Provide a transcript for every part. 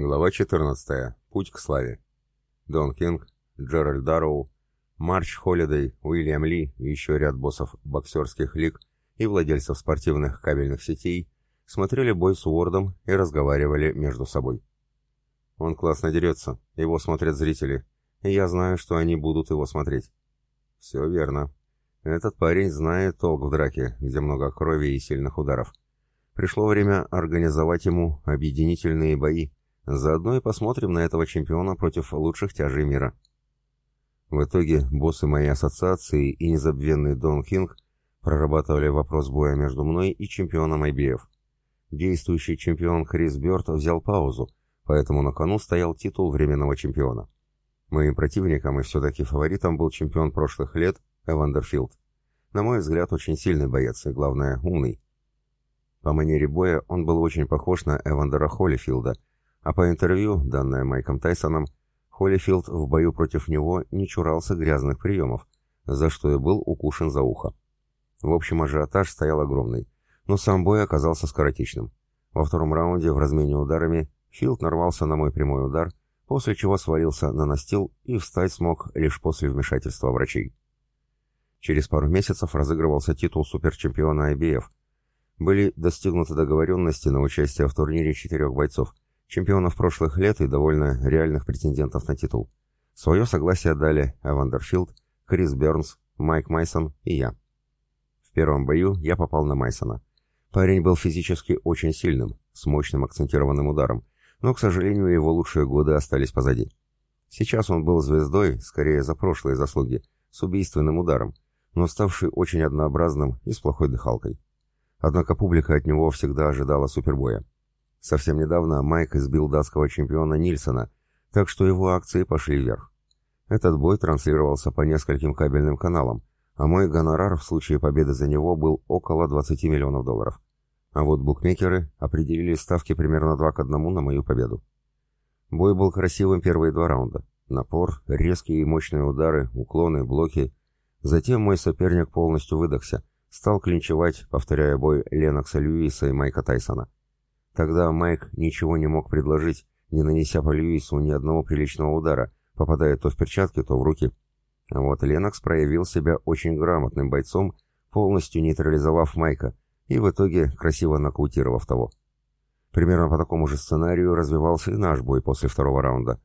Глава 14. Путь к славе. Дон Кинг, Джеральд Дарроу, Марч Холидей, Уильям Ли и еще ряд боссов боксерских лиг и владельцев спортивных кабельных сетей смотрели бой с Уордом и разговаривали между собой. Он классно дерется, его смотрят зрители, и я знаю, что они будут его смотреть. Все верно. Этот парень знает толк в драке, где много крови и сильных ударов. Пришло время организовать ему объединительные бои, Заодно и посмотрим на этого чемпиона против лучших тяжей мира. В итоге боссы моей ассоциации и незабвенный Дон Кинг прорабатывали вопрос боя между мной и чемпионом IBF. Действующий чемпион Крис Бёрд взял паузу, поэтому на кону стоял титул временного чемпиона. Моим противником и все-таки фаворитом был чемпион прошлых лет Эвандер Филд. На мой взгляд, очень сильный боец и, главное, умный. По манере боя он был очень похож на Эвандера Холлифилда – а по интервью, данное Майком Тайсоном, Холлифилд в бою против него не чурался грязных приемов, за что и был укушен за ухо. В общем, ажиотаж стоял огромный, но сам бой оказался скоротечным. Во втором раунде в размене ударами Филд нарвался на мой прямой удар, после чего свалился на настил и встать смог лишь после вмешательства врачей. Через пару месяцев разыгрывался титул суперчемпиона IBF. Были достигнуты договоренности на участие в турнире четырех бойцов – чемпионов прошлых лет и довольно реальных претендентов на титул. Свое согласие дали Эвандерфилд, Крис Бернс, Майк Майсон и я. В первом бою я попал на Майсона. Парень был физически очень сильным, с мощным акцентированным ударом, но, к сожалению, его лучшие годы остались позади. Сейчас он был звездой, скорее за прошлые заслуги, с убийственным ударом, но ставший очень однообразным и с плохой дыхалкой. Однако публика от него всегда ожидала супербоя. Совсем недавно Майк избил датского чемпиона Нильсона, так что его акции пошли вверх. Этот бой транслировался по нескольким кабельным каналам, а мой гонорар в случае победы за него был около 20 миллионов долларов. А вот букмекеры определили ставки примерно 2 к 1 на мою победу. Бой был красивым первые два раунда. Напор, резкие и мощные удары, уклоны, блоки. Затем мой соперник полностью выдохся, стал клинчевать, повторяя бой Ленокса Льюиса и Майка Тайсона. Тогда Майк ничего не мог предложить, не нанеся по Льюису ни одного приличного удара, попадая то в перчатки, то в руки. А вот Ленокс проявил себя очень грамотным бойцом, полностью нейтрализовав Майка и в итоге красиво нокаутировав того. Примерно по такому же сценарию развивался и наш бой после второго раунда.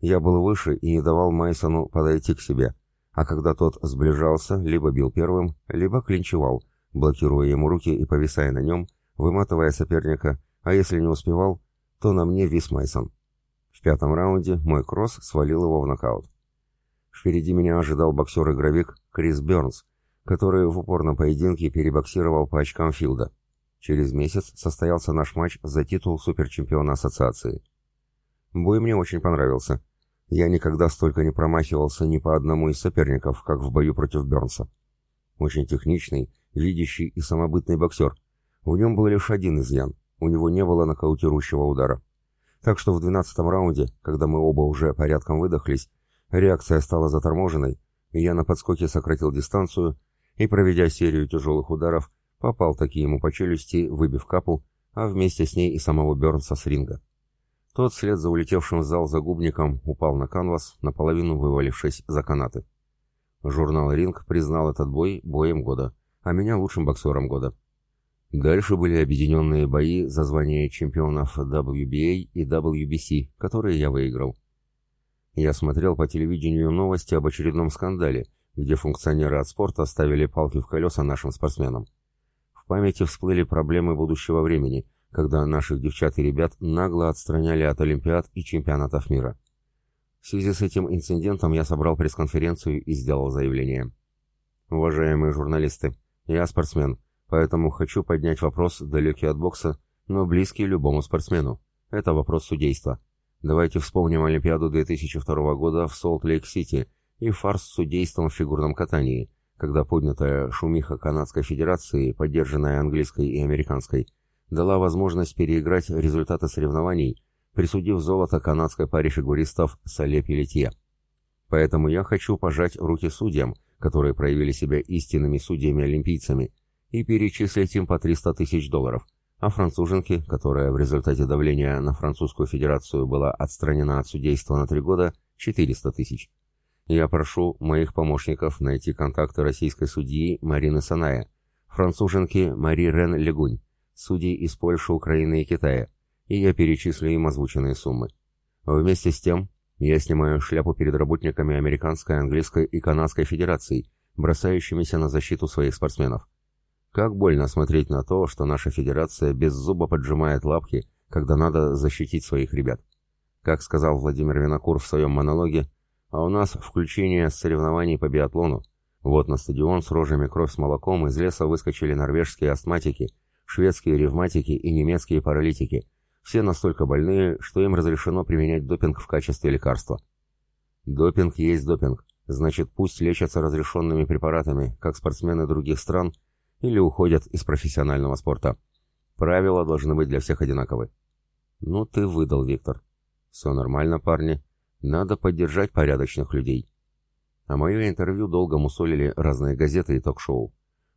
Я был выше и не давал Майсону подойти к себе, а когда тот сближался, либо бил первым, либо клинчевал, блокируя ему руки и повисая на нем, выматывая соперника а если не успевал, то на мне вис Майсон. В пятом раунде мой кросс свалил его в нокаут. Впереди меня ожидал боксер-игровик Крис Бернс, который в упорном поединке перебоксировал по очкам Филда. Через месяц состоялся наш матч за титул суперчемпиона ассоциации. Бой мне очень понравился. Я никогда столько не промахивался ни по одному из соперников, как в бою против Бернса. Очень техничный, видящий и самобытный боксер. В нем был лишь один изъян у него не было нокаутирующего удара. Так что в двенадцатом раунде, когда мы оба уже порядком выдохлись, реакция стала заторможенной, и я на подскоке сократил дистанцию и, проведя серию тяжелых ударов, попал таки ему по челюсти, выбив капу, а вместе с ней и самого Бернса с ринга. Тот, вслед за улетевшим в зал загубником, упал на канвас, наполовину вывалившись за канаты. Журнал «Ринг» признал этот бой боем года, а меня лучшим боксером года. Дальше были объединенные бои за звание чемпионов WBA и WBC, которые я выиграл. Я смотрел по телевидению новости об очередном скандале, где функционеры от спорта ставили палки в колеса нашим спортсменам. В памяти всплыли проблемы будущего времени, когда наших девчат и ребят нагло отстраняли от Олимпиад и чемпионатов мира. В связи с этим инцидентом я собрал пресс-конференцию и сделал заявление. Уважаемые журналисты, я спортсмен, Поэтому хочу поднять вопрос, далекий от бокса, но близкий любому спортсмену. Это вопрос судейства. Давайте вспомним Олимпиаду 2002 года в Солт-Лейк-Сити и фарс с судейством в фигурном катании, когда поднятая шумиха Канадской Федерации, поддержанная английской и американской, дала возможность переиграть результаты соревнований, присудив золото канадской паре фигуристов Сале Пелетье. Поэтому я хочу пожать руки судьям, которые проявили себя истинными судьями-олимпийцами, и перечислить им по 300 тысяч долларов, а француженки, которая в результате давления на Французскую Федерацию была отстранена от судейства на три года, 400 тысяч. Я прошу моих помощников найти контакты российской судьи Марины Саная, француженки Мари Рен Легунь, судей из Польши, Украины и Китая, и я перечислю им озвученные суммы. Вместе с тем, я снимаю шляпу перед работниками Американской, Английской и Канадской Федераций, бросающимися на защиту своих спортсменов. Как больно смотреть на то, что наша федерация без зуба поджимает лапки, когда надо защитить своих ребят. Как сказал Владимир Винокур в своем монологе, а у нас включение соревнований по биатлону. Вот на стадион с рожами кровь с молоком из леса выскочили норвежские астматики, шведские ревматики и немецкие паралитики. Все настолько больные, что им разрешено применять допинг в качестве лекарства. Допинг есть допинг, значит пусть лечатся разрешенными препаратами, как спортсмены других стран, или уходят из профессионального спорта. Правила должны быть для всех одинаковы. Ну ты выдал, Виктор. Все нормально, парни. Надо поддержать порядочных людей. А мое интервью долго мусолили разные газеты и ток-шоу.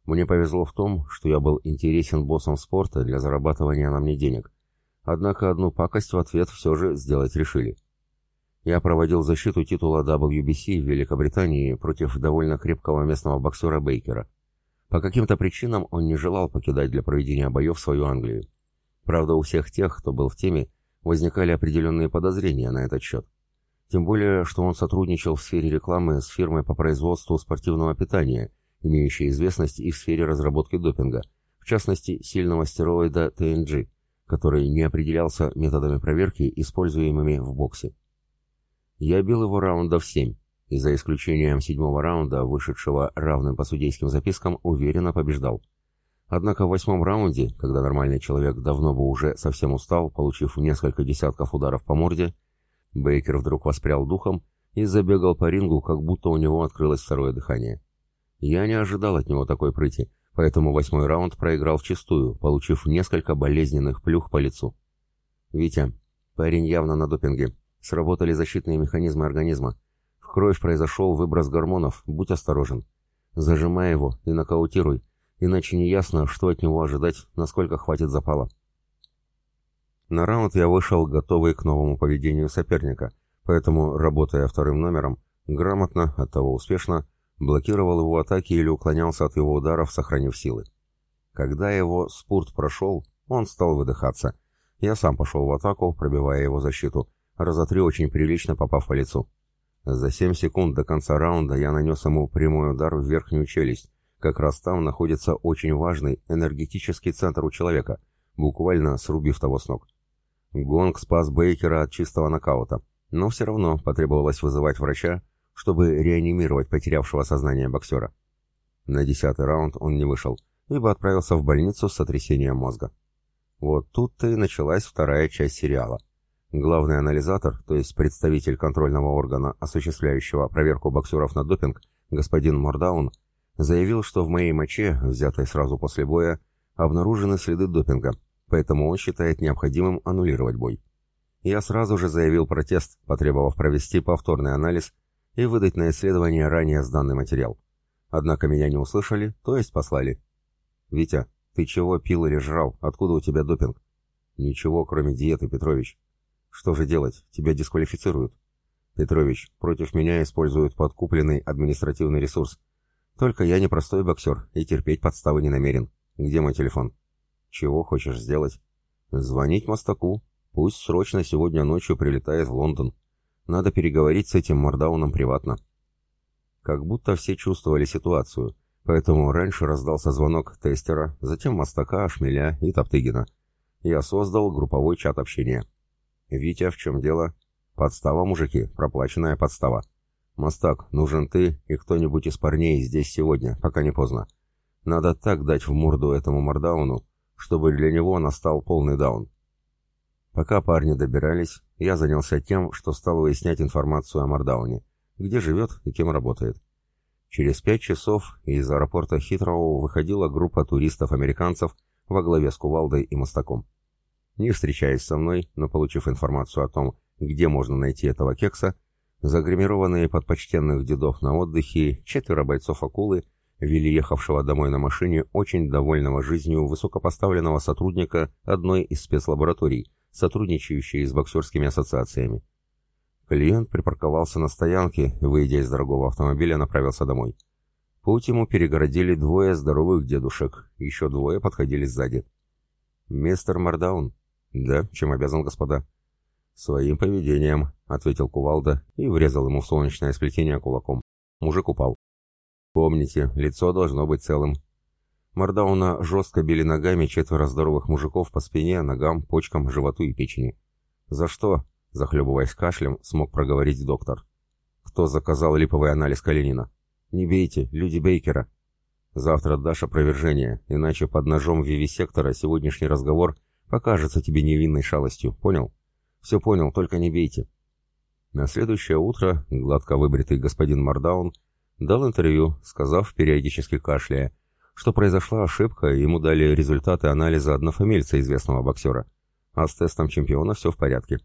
Мне повезло в том, что я был интересен боссом спорта для зарабатывания на мне денег. Однако одну пакость в ответ все же сделать решили. Я проводил защиту титула WBC в Великобритании против довольно крепкого местного боксера Бейкера. По каким-то причинам он не желал покидать для проведения боев свою Англию. Правда, у всех тех, кто был в теме, возникали определенные подозрения на этот счет. Тем более, что он сотрудничал в сфере рекламы с фирмой по производству спортивного питания, имеющей известность и в сфере разработки допинга, в частности, сильного стероида ТНГ, который не определялся методами проверки, используемыми в боксе. Я бил его раундов 7, и за исключением седьмого раунда, вышедшего равным по судейским запискам, уверенно побеждал. Однако в восьмом раунде, когда нормальный человек давно бы уже совсем устал, получив несколько десятков ударов по морде, Бейкер вдруг воспрял духом и забегал по рингу, как будто у него открылось второе дыхание. Я не ожидал от него такой прыти, поэтому восьмой раунд проиграл вчистую, получив несколько болезненных плюх по лицу. «Витя, парень явно на допинге. Сработали защитные механизмы организма. Кровь произошел выброс гормонов, будь осторожен. Зажимай его и нокаутируй, иначе не ясно, что от него ожидать, насколько хватит запала. На раунд я вышел, готовый к новому поведению соперника, поэтому, работая вторым номером, грамотно, оттого успешно, блокировал его атаки или уклонялся от его ударов, сохранив силы. Когда его спурт прошел, он стал выдыхаться. Я сам пошел в атаку, пробивая его защиту, раза три очень прилично попав по лицу. За 7 секунд до конца раунда я нанес ему прямой удар в верхнюю челюсть. Как раз там находится очень важный энергетический центр у человека, буквально срубив того с ног. Гонг спас Бейкера от чистого нокаута, но все равно потребовалось вызывать врача, чтобы реанимировать потерявшего сознание боксера. На десятый раунд он не вышел, ибо отправился в больницу с сотрясением мозга. Вот тут-то и началась вторая часть сериала. Главный анализатор, то есть представитель контрольного органа, осуществляющего проверку боксеров на допинг, господин Мордаун, заявил, что в моей моче, взятой сразу после боя, обнаружены следы допинга, поэтому он считает необходимым аннулировать бой. Я сразу же заявил протест, потребовав провести повторный анализ и выдать на исследование ранее сданный материал. Однако меня не услышали, то есть послали. «Витя, ты чего пил или жрал? Откуда у тебя допинг?» «Ничего, кроме диеты, Петрович. Что же делать? Тебя дисквалифицируют. Петрович, против меня используют подкупленный административный ресурс. Только я не простой боксер и терпеть подставы не намерен. Где мой телефон? Чего хочешь сделать? Звонить Мостаку. Пусть срочно сегодня ночью прилетает в Лондон. Надо переговорить с этим Мордауном приватно. Как будто все чувствовали ситуацию, поэтому раньше раздался звонок тестера, затем Мостака, Шмеля и Топтыгина. Я создал групповой чат общения. «Витя, в чем дело?» «Подстава, мужики, проплаченная подстава. Мостак, нужен ты и кто-нибудь из парней здесь сегодня, пока не поздно. Надо так дать в морду этому мордауну, чтобы для него настал полный даун». Пока парни добирались, я занялся тем, что стал выяснять информацию о Мордауне, где живет и кем работает. Через пять часов из аэропорта Хитроу выходила группа туристов-американцев во главе с Кувалдой и Мостаком. Не встречаясь со мной, но получив информацию о том, где можно найти этого кекса, загримированные под почтенных дедов на отдыхе четверо бойцов акулы вели ехавшего домой на машине очень довольного жизнью высокопоставленного сотрудника одной из спецлабораторий, сотрудничающей с боксерскими ассоциациями. Клиент припарковался на стоянке и, выйдя из дорогого автомобиля, направился домой. Путь ему перегородили двое здоровых дедушек, еще двое подходили сзади. «Мистер Мардаун?» «Да, чем обязан, господа?» «Своим поведением», — ответил Кувалда и врезал ему в солнечное сплетение кулаком. Мужик упал. «Помните, лицо должно быть целым». Мордауна жестко били ногами четверо здоровых мужиков по спине, ногам, почкам, животу и печени. «За что?» — захлебываясь кашлем, смог проговорить доктор. «Кто заказал липовый анализ Калинина?» «Не бейте, люди Бейкера». «Завтра дашь опровержение, иначе под ножом вивисектора сегодняшний разговор покажется тебе невинной шалостью, понял?» «Все понял, только не бейте». На следующее утро гладко выбритый господин Мардаун дал интервью, сказав, периодически кашляя, что произошла ошибка, и ему дали результаты анализа однофамильца известного боксера. А с тестом чемпиона все в порядке.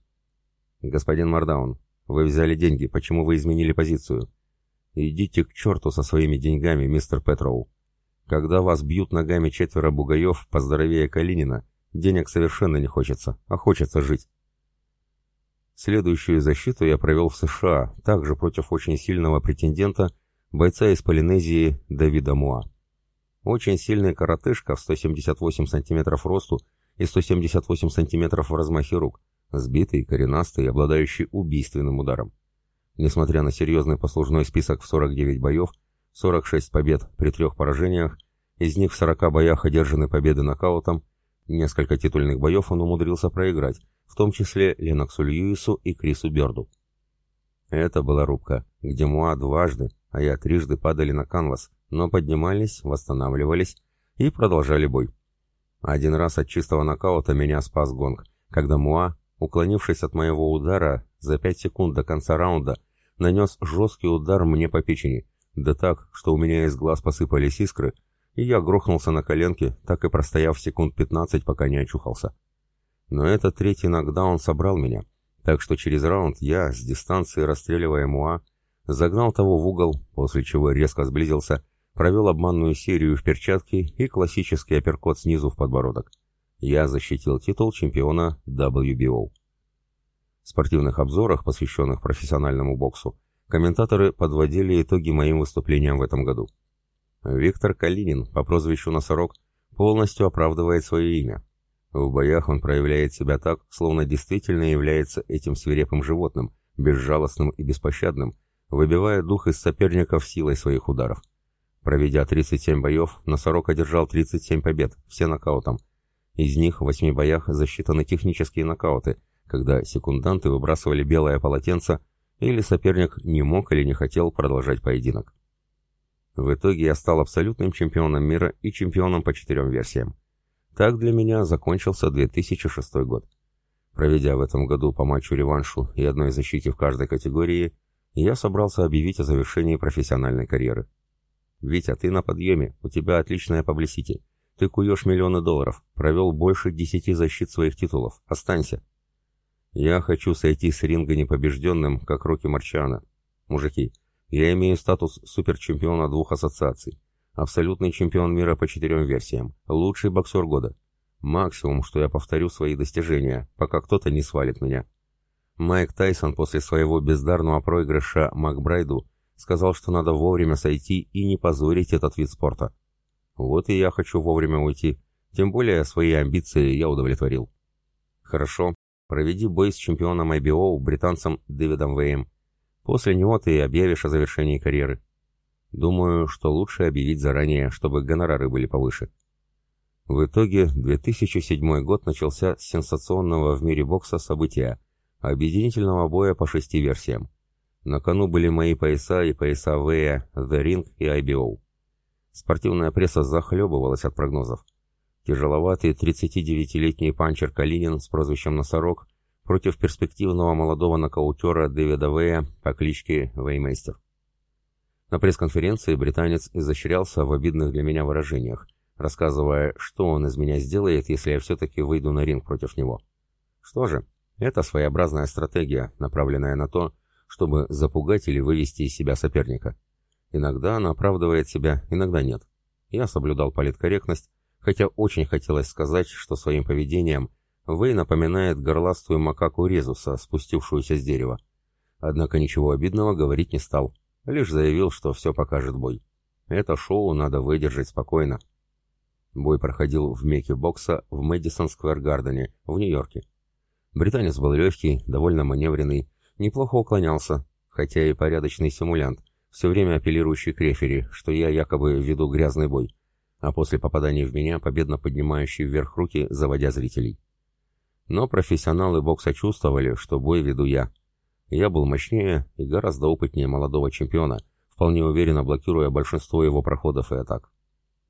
«Господин Мардаун, вы взяли деньги, почему вы изменили позицию?» «Идите к черту со своими деньгами, мистер Петроу. Когда вас бьют ногами четверо бугаев, поздоровее Калинина, денег совершенно не хочется, а хочется жить». Следующую защиту я провел в США, также против очень сильного претендента, бойца из Полинезии Давида Муа. Очень сильный коротышка в 178 сантиметров росту и 178 сантиметров в размахе рук, сбитый, коренастый, обладающий убийственным ударом. Несмотря на серьезный послужной список в 49 боев, 46 побед при трех поражениях, из них в 40 боях одержаны победы нокаутом, несколько титульных боев он умудрился проиграть, в том числе Леноксу Льюису и Крису Бёрду. Это была рубка, где Муа дважды, а я трижды падали на канвас, но поднимались, восстанавливались и продолжали бой. Один раз от чистого нокаута меня спас гонг, когда Муа, уклонившись от моего удара, за пять секунд до конца раунда, нанес жесткий удар мне по печени, да так, что у меня из глаз посыпались искры, и я грохнулся на коленки, так и простояв секунд 15, пока не очухался. Но этот третий нокдаун собрал меня, так что через раунд я, с дистанции расстреливая Муа, загнал того в угол, после чего резко сблизился, провел обманную серию в перчатке и классический апперкот снизу в подбородок. Я защитил титул чемпиона WBO. В спортивных обзорах, посвященных профессиональному боксу, комментаторы подводили итоги моим выступлениям в этом году. Виктор Калинин по прозвищу Носорог полностью оправдывает свое имя. В боях он проявляет себя так, словно действительно является этим свирепым животным, безжалостным и беспощадным, выбивая дух из соперников силой своих ударов. Проведя 37 боев, Носорог одержал 37 побед, все нокаутом. Из них в 8 боях засчитаны технические нокауты, когда секунданты выбрасывали белое полотенце или соперник не мог или не хотел продолжать поединок. В итоге я стал абсолютным чемпионом мира и чемпионом по четырем версиям. Так для меня закончился 2006 год. Проведя в этом году по матчу-реваншу и одной защите в каждой категории, я собрался объявить о завершении профессиональной карьеры. «Витя, ты на подъеме, у тебя отличная паблисити. Ты куешь миллионы долларов, провел больше десяти защит своих титулов. Останься». «Я хочу сойти с ринга непобежденным, как Рокки Марчана. Мужики, я имею статус суперчемпиона двух ассоциаций. Абсолютный чемпион мира по четырем версиям. Лучший боксер года. Максимум, что я повторю свои достижения, пока кто-то не свалит меня. Майк Тайсон после своего бездарного проигрыша Макбрайду сказал, что надо вовремя сойти и не позорить этот вид спорта. Вот и я хочу вовремя уйти. Тем более свои амбиции я удовлетворил. Хорошо. Проведи бой с чемпионом IBO, британцем Дэвидом Вэем. После него ты объявишь о завершении карьеры. Думаю, что лучше объявить заранее, чтобы гонорары были повыше. В итоге 2007 год начался с сенсационного в мире бокса события, объединительного боя по шести версиям. На кону были мои пояса и пояса Вэя, The Ring и IBO. Спортивная пресса захлебывалась от прогнозов. Тяжеловатый 39-летний панчер Калинин с прозвищем «Носорог» против перспективного молодого нокаутера Дэвида Вэя по кличке Веймейстер. На пресс-конференции британец изощрялся в обидных для меня выражениях, рассказывая, что он из меня сделает, если я все-таки выйду на ринг против него. Что же, это своеобразная стратегия, направленная на то, чтобы запугать или вывести из себя соперника. Иногда она оправдывает себя, иногда нет. Я соблюдал политкорректность, хотя очень хотелось сказать, что своим поведением Вэй напоминает горластую макаку Резуса, спустившуюся с дерева. Однако ничего обидного говорить не стал, лишь заявил, что все покажет бой. Это шоу надо выдержать спокойно. Бой проходил в меке бокса в Мэдисон Сквер Гардене в Нью-Йорке. Британец был легкий, довольно маневренный, неплохо уклонялся, хотя и порядочный симулянт, все время апеллирующий к рефери, что я якобы веду грязный бой, а после попадания в меня победно поднимающий вверх руки, заводя зрителей. Но профессионалы бокса чувствовали, что бой веду я. Я был мощнее и гораздо опытнее молодого чемпиона, вполне уверенно блокируя большинство его проходов и атак.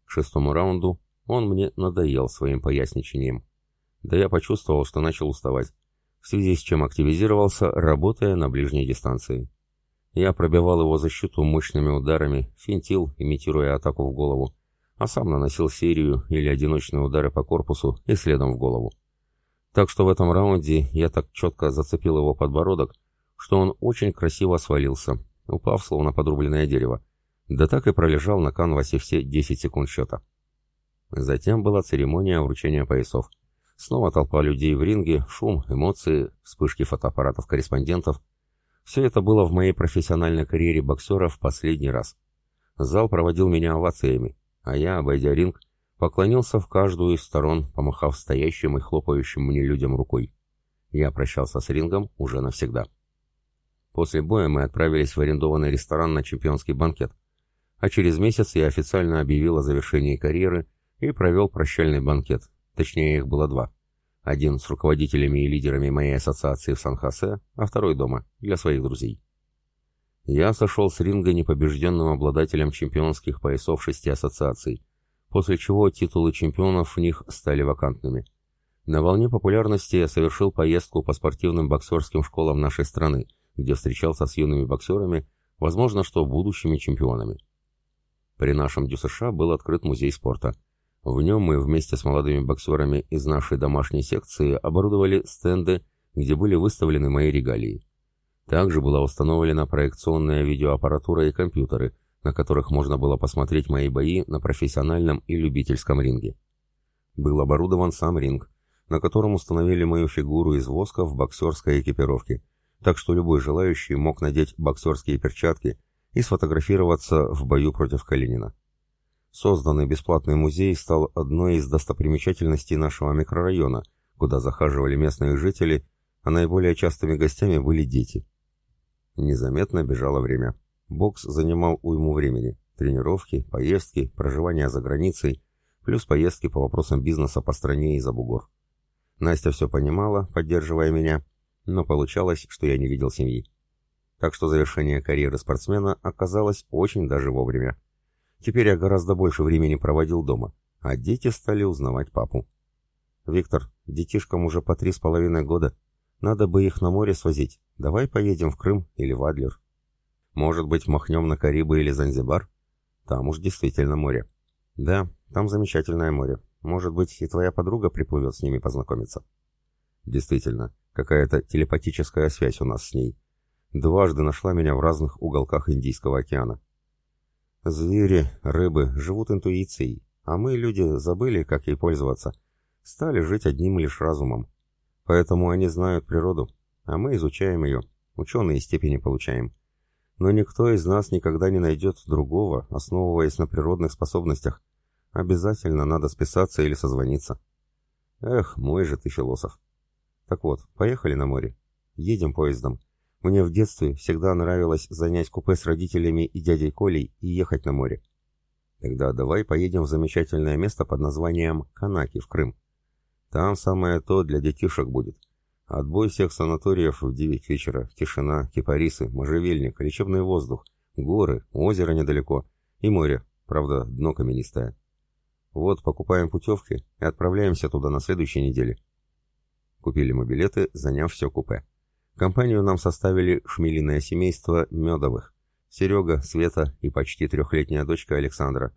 К шестому раунду он мне надоел своим поясничением. Да я почувствовал, что начал уставать, в связи с чем активизировался, работая на ближней дистанции. Я пробивал его защиту мощными ударами, финтил, имитируя атаку в голову, а сам наносил серию или одиночные удары по корпусу и следом в голову. Так что в этом раунде я так четко зацепил его подбородок, что он очень красиво свалился, упав словно подрубленное дерево, да так и пролежал на канвасе все 10 секунд счета. Затем была церемония вручения поясов. Снова толпа людей в ринге, шум, эмоции, вспышки фотоаппаратов корреспондентов – все это было в моей профессиональной карьере боксера в последний раз. Зал проводил меня овациями, а я, обойдя ринг, поклонился в каждую из сторон, помахав стоящим и хлопающим мне людям рукой. Я прощался с рингом уже навсегда. После боя мы отправились в арендованный ресторан на чемпионский банкет, а через месяц я официально объявил о завершении карьеры и провел прощальный банкет, точнее их было два. Один с руководителями и лидерами моей ассоциации в Сан-Хосе, а второй дома, для своих друзей. Я сошел с ринга непобежденным обладателем чемпионских поясов шести ассоциаций, после чего титулы чемпионов в них стали вакантными. На волне популярности я совершил поездку по спортивным боксерским школам нашей страны, где встречался с юными боксерами, возможно, что будущими чемпионами. При нашем ДЮСШ был открыт музей спорта – в нем мы вместе с молодыми боксерами из нашей домашней секции оборудовали стенды, где были выставлены мои регалии. Также была установлена проекционная видеоаппаратура и компьютеры, на которых можно было посмотреть мои бои на профессиональном и любительском ринге. Был оборудован сам ринг, на котором установили мою фигуру из воска в боксерской экипировке, так что любой желающий мог надеть боксерские перчатки и сфотографироваться в бою против Калинина. Созданный бесплатный музей стал одной из достопримечательностей нашего микрорайона, куда захаживали местные жители, а наиболее частыми гостями были дети. Незаметно бежало время. Бокс занимал уйму времени. Тренировки, поездки, проживание за границей, плюс поездки по вопросам бизнеса по стране и за бугор. Настя все понимала, поддерживая меня, но получалось, что я не видел семьи. Так что завершение карьеры спортсмена оказалось очень даже вовремя. Теперь я гораздо больше времени проводил дома, а дети стали узнавать папу. «Виктор, детишкам уже по три с половиной года. Надо бы их на море свозить. Давай поедем в Крым или в Адлер. Может быть, махнем на Карибы или Занзибар? Там уж действительно море. Да, там замечательное море. Может быть, и твоя подруга приплывет с ними познакомиться. Действительно, какая-то телепатическая связь у нас с ней. Дважды нашла меня в разных уголках Индийского океана. Звери, рыбы живут интуицией, а мы, люди, забыли, как ей пользоваться. Стали жить одним лишь разумом. Поэтому они знают природу, а мы изучаем ее, ученые степени получаем. Но никто из нас никогда не найдет другого, основываясь на природных способностях. Обязательно надо списаться или созвониться. Эх, мой же ты философ. Так вот, поехали на море. Едем поездом. Мне в детстве всегда нравилось занять купе с родителями и дядей Колей и ехать на море. Тогда давай поедем в замечательное место под названием Канаки в Крым. Там самое то для детишек будет. Отбой всех санаториев в девять вечера, тишина, кипарисы, можжевельник, лечебный воздух, горы, озеро недалеко и море, правда, дно каменистое. Вот, покупаем путевки и отправляемся туда на следующей неделе. Купили мы билеты, заняв все купе. Компанию нам составили шмелиное семейство Медовых, Серега, Света и почти трехлетняя дочка Александра,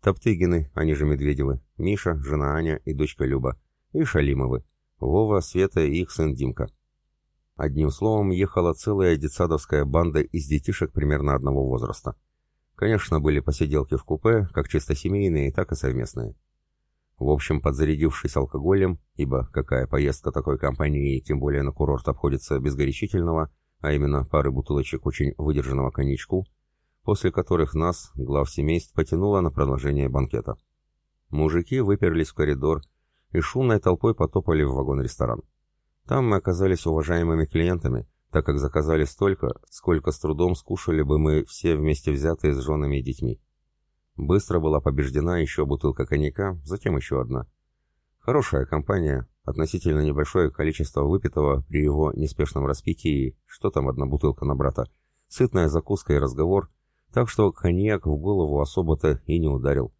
Топтыгины, они же Медведевы, Миша, жена Аня и дочка Люба, и Шалимовы, Вова, Света и их сын Димка. Одним словом, ехала целая детсадовская банда из детишек примерно одного возраста. Конечно, были посиделки в купе, как чисто семейные, так и совместные. В общем, подзарядившись алкоголем, ибо какая поездка такой компании, тем более на курорт, обходится без горячительного, а именно пары бутылочек очень выдержанного коньячку, после которых нас, глав семейств, потянуло на продолжение банкета. Мужики выперлись в коридор и шумной толпой потопали в вагон-ресторан. Там мы оказались уважаемыми клиентами, так как заказали столько, сколько с трудом скушали бы мы все вместе взятые с женами и детьми. Быстро была побеждена еще бутылка коньяка, затем еще одна. Хорошая компания, относительно небольшое количество выпитого при его неспешном распитии, что там одна бутылка на брата, сытная закуска и разговор, так что коньяк в голову особо-то и не ударил,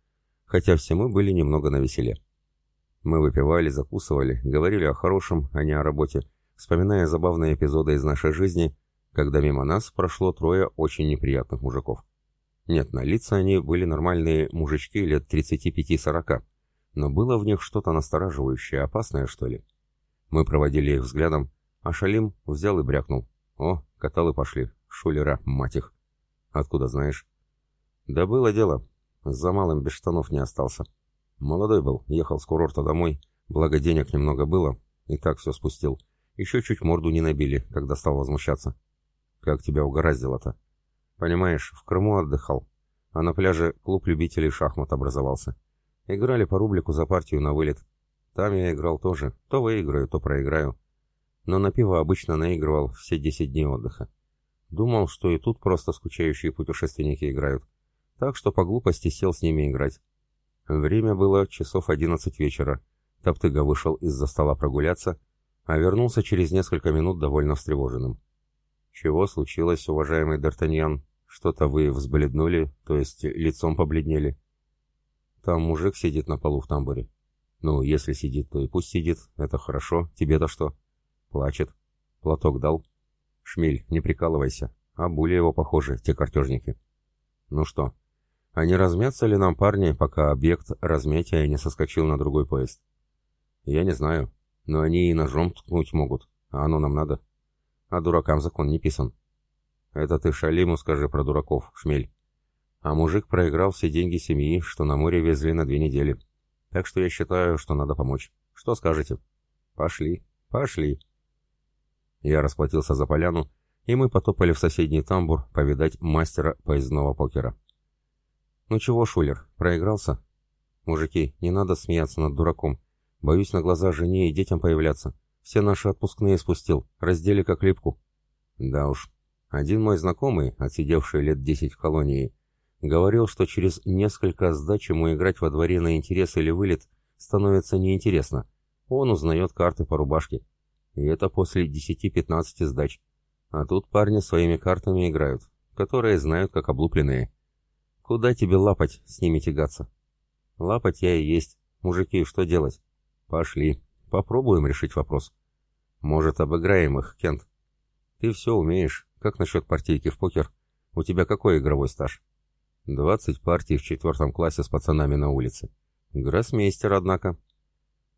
хотя все мы были немного навеселе. Мы выпивали, закусывали, говорили о хорошем, а не о работе, вспоминая забавные эпизоды из нашей жизни, когда мимо нас прошло трое очень неприятных мужиков. Нет, на лица они были нормальные мужички лет 35-40, но было в них что-то настораживающее, опасное, что ли. Мы проводили их взглядом, а Шалим взял и брякнул. «О, каталы пошли, шулера, мать их!» «Откуда знаешь?» «Да было дело. За малым без штанов не остался. Молодой был, ехал с курорта домой, благо денег немного было, и так все спустил. Еще чуть морду не набили, когда стал возмущаться. Как тебя угораздило-то? Понимаешь, в Крыму отдыхал, а на пляже клуб любителей шахмат образовался. Играли по рублику за партию на вылет. Там я играл тоже, то выиграю, то проиграю. Но на пиво обычно наигрывал все 10 дней отдыха. Думал, что и тут просто скучающие путешественники играют. Так что по глупости сел с ними играть. Время было часов 11 вечера. Топтыга вышел из-за стола прогуляться, а вернулся через несколько минут довольно встревоженным. «Чего случилось, уважаемый Д'Артаньян? Что-то вы взбледнули, то есть лицом побледнели?» «Там мужик сидит на полу в тамбуре». «Ну, если сидит, то и пусть сидит, это хорошо. Тебе-то что?» «Плачет. Платок дал?» «Шмель, не прикалывайся. А були его похожи, те картежники». «Ну что, а не размятся ли нам парни, пока объект разметия не соскочил на другой поезд?» «Я не знаю. Но они и ножом ткнуть могут, а оно нам надо. А дуракам закон не писан. Это ты Шалиму скажи про дураков, шмель. А мужик проиграл все деньги семьи, что на море везли на две недели. Так что я считаю, что надо помочь. Что скажете? Пошли, пошли. Я расплатился за поляну, и мы потопали в соседний тамбур повидать мастера поездного покера. «Ну чего, Шулер, проигрался?» «Мужики, не надо смеяться над дураком. Боюсь на глаза жене и детям появляться. Все наши отпускные спустил, раздели как липку. Да уж. Один мой знакомый, отсидевший лет десять в колонии, говорил, что через несколько сдач ему играть во дворе на интерес или вылет становится неинтересно. Он узнает карты по рубашке. И это после 10-15 сдач. А тут парни своими картами играют, которые знают, как облупленные. Куда тебе лапать, с ними тягаться? Лапать я и есть. Мужики, что делать? Пошли. Попробуем решить вопрос. Может, обыграем их, Кент? Ты все умеешь. Как насчет партийки в покер? У тебя какой игровой стаж? Двадцать партий в четвертом классе с пацанами на улице. Гроссмейстер, однако.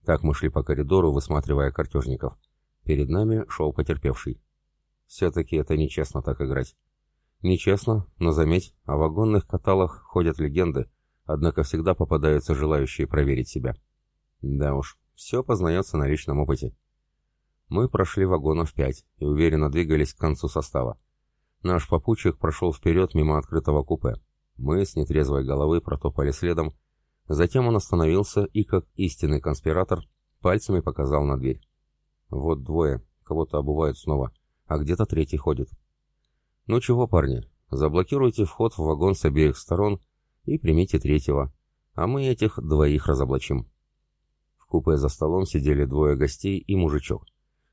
Так мы шли по коридору, высматривая картежников. Перед нами шел потерпевший. Все-таки это нечестно так играть. Нечестно, но заметь, о вагонных каталах ходят легенды, однако всегда попадаются желающие проверить себя. Да уж, все познается на личном опыте. Мы прошли вагонов пять и уверенно двигались к концу состава. Наш попутчик прошел вперед мимо открытого купе. Мы с нетрезвой головы протопали следом. Затем он остановился и, как истинный конспиратор, пальцами показал на дверь. Вот двое, кого-то обувают снова, а где-то третий ходит. Ну чего, парни, заблокируйте вход в вагон с обеих сторон и примите третьего, а мы этих двоих разоблачим купе за столом сидели двое гостей и мужичок.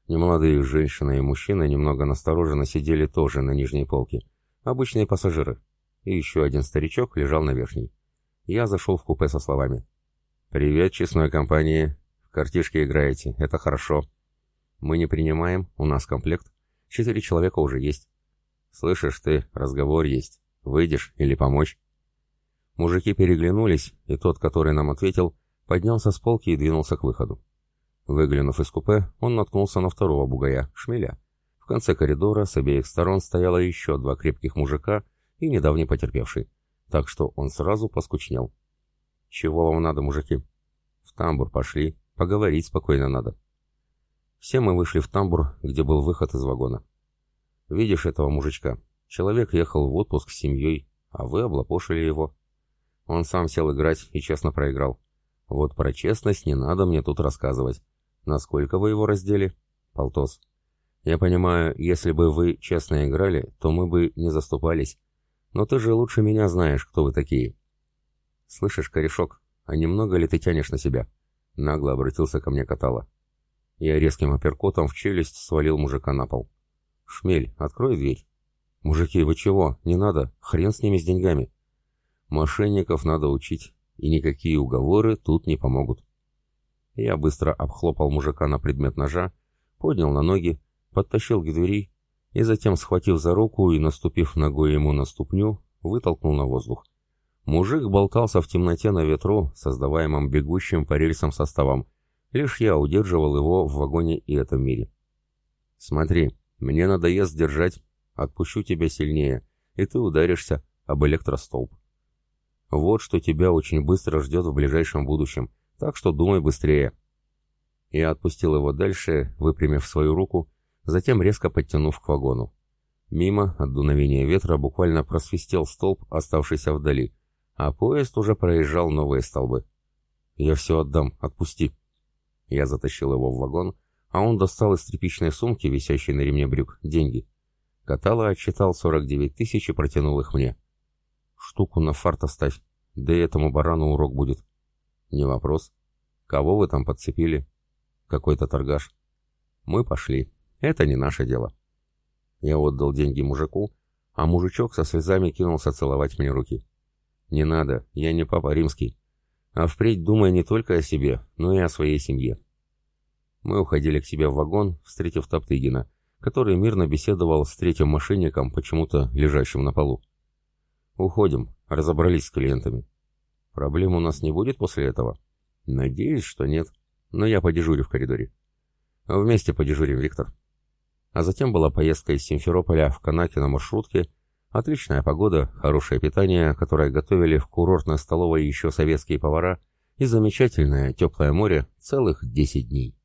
Немолодые женщина и мужчина немного настороженно сидели тоже на нижней полке. Обычные пассажиры. И еще один старичок лежал на верхней. Я зашел в купе со словами. «Привет, честной компании. В картишки играете. Это хорошо. Мы не принимаем. У нас комплект. Четыре человека уже есть. Слышишь ты, разговор есть. Выйдешь или помочь?» Мужики переглянулись, и тот, который нам ответил, поднялся с полки и двинулся к выходу. Выглянув из купе, он наткнулся на второго бугая, шмеля. В конце коридора с обеих сторон стояло еще два крепких мужика и недавний потерпевший. так что он сразу поскучнел. «Чего вам надо, мужики?» «В тамбур пошли, поговорить спокойно надо». Все мы вышли в тамбур, где был выход из вагона. «Видишь этого мужичка? Человек ехал в отпуск с семьей, а вы облапошили его. Он сам сел играть и честно проиграл. Вот про честность не надо мне тут рассказывать. Насколько вы его раздели? Полтос. Я понимаю, если бы вы честно играли, то мы бы не заступались. Но ты же лучше меня знаешь, кто вы такие. Слышишь, корешок, а немного ли ты тянешь на себя? Нагло обратился ко мне Катала. Я резким апперкотом в челюсть свалил мужика на пол. «Шмель, открой дверь». «Мужики, вы чего? Не надо. Хрен с ними с деньгами». «Мошенников надо учить, и никакие уговоры тут не помогут». Я быстро обхлопал мужика на предмет ножа, поднял на ноги, подтащил к двери и затем, схватив за руку и наступив ногой ему на ступню, вытолкнул на воздух. Мужик болтался в темноте на ветру, создаваемом бегущим по рельсам составом. Лишь я удерживал его в вагоне и этом мире. «Смотри, мне надоест держать, отпущу тебя сильнее, и ты ударишься об электростолб. Вот что тебя очень быстро ждет в ближайшем будущем, так что думай быстрее». Я отпустил его дальше, выпрямив свою руку, затем резко подтянув к вагону. Мимо, от дуновения ветра, буквально просвистел столб, оставшийся вдали, а поезд уже проезжал новые столбы. «Я все отдам, отпусти». Я затащил его в вагон, а он достал из тряпичной сумки, висящей на ремне брюк, деньги. Катала отчитал 49 тысяч и протянул их мне. «Штуку на фарт оставь, да и этому барану урок будет». «Не вопрос. Кого вы там подцепили?» «Какой-то торгаш». «Мы пошли. Это не наше дело». Я отдал деньги мужику, а мужичок со слезами кинулся целовать мне руки. «Не надо, я не папа римский. А впредь думай не только о себе, но и о своей семье». Мы уходили к себе в вагон, встретив Топтыгина, который мирно беседовал с третьим мошенником, почему-то лежащим на полу. «Уходим, разобрались с клиентами». «Проблем у нас не будет после этого?» «Надеюсь, что нет, но я подежурю в коридоре». «Вместе подежурим, Виктор». А затем была поездка из Симферополя в Канаке на маршрутке, отличная погода, хорошее питание, которое готовили в курортной столовой еще советские повара, и замечательное теплое море целых 10 дней.